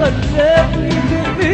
could never be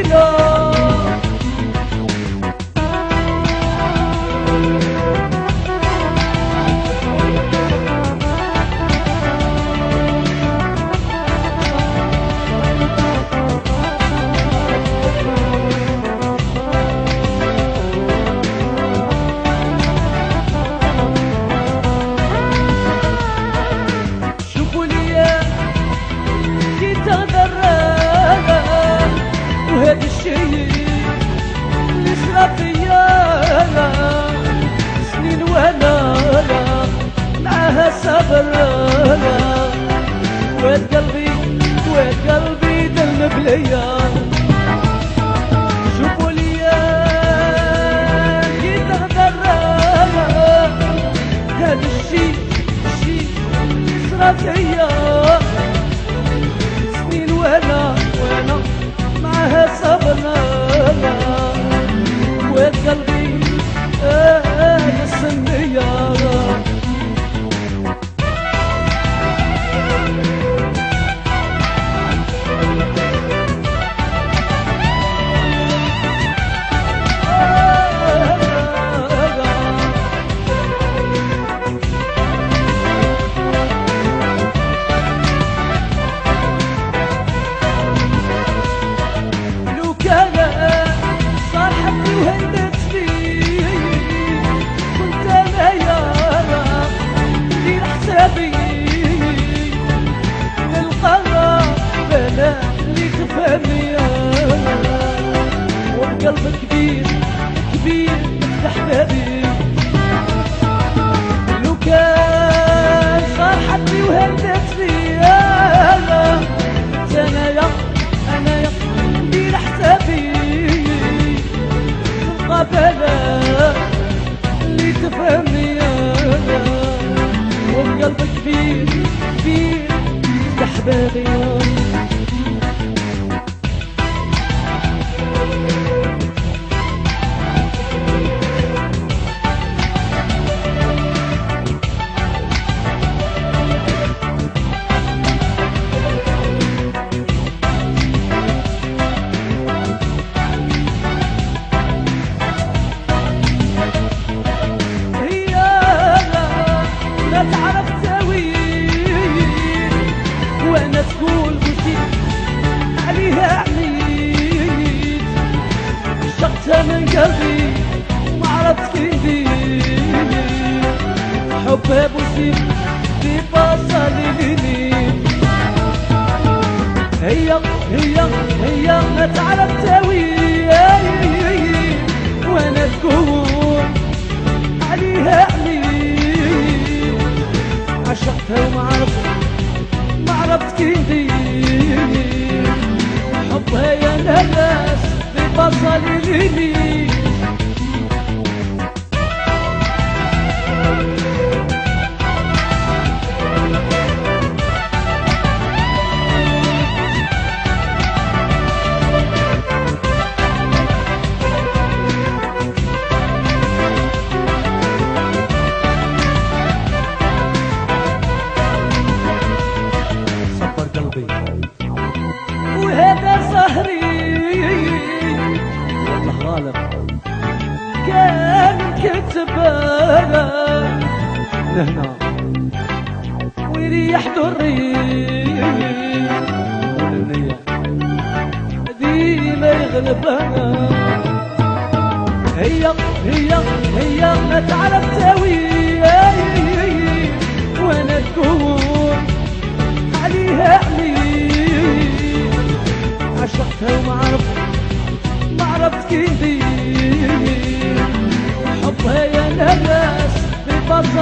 وبقلب كبير كبير مفتح بابي لو كان صاحبي وهدت لي أنا يا أنا يا ندير حسابي القبلة اللي تفهمني أنا وبقلب كبير كبير احبابي هي قلبي ما عرفت حبها بوسيف في بصلي هي هي هي ما تعرف تساوي وأنا تقول عليها عليك عشقتها وما عرفت ما عرفت كيدي حبها يا ناس basar لهنا ويريح دري والنية ديما يغلبها هي هي هي ما تعرف تساوي وأنا تكون عليها عليك عشقتها وما عرفت ما عرفت حبها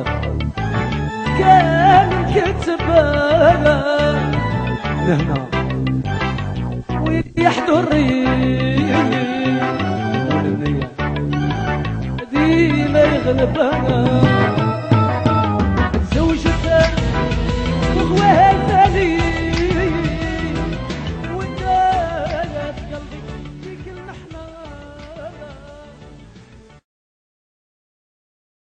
العالم كان كتبانا لهنا ويحضر ديما يغلبنا